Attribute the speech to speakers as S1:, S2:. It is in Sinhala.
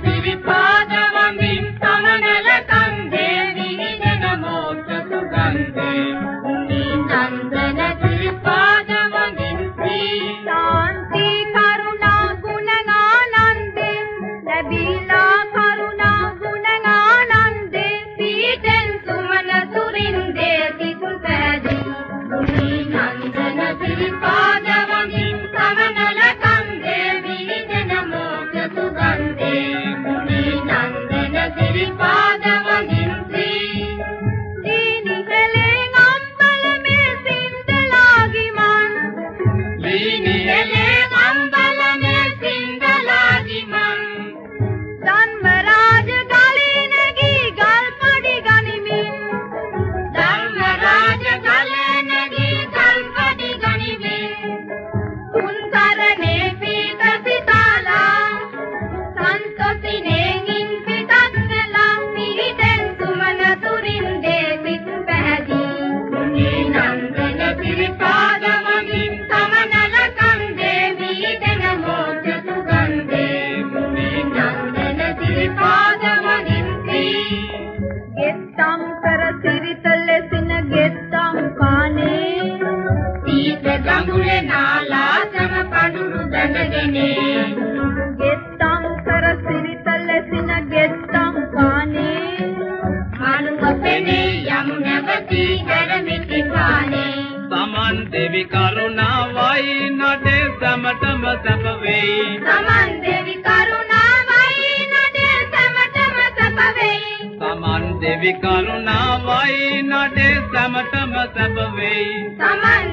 S1: පිරිපා Bye. කර සිරිතලෙ සින ගෙත්තම් කනේ සීත ගඟුලේ නාලා සම පඳුරු දඟගෙනේ ගෙත්තම් කර සිරිතලෙ සින ගෙත්තම් කනේ මාළුව පෙනේ යමු නැවති කරමිති පානේ.
S2: සමන් දෙවි කරුණාවයි නඩේ සමටම සැප වෙයි.
S1: සමන් දෙවි දෙවි කරුණාවයි නඩේ සමතම සැප වෙයි.
S2: සමන්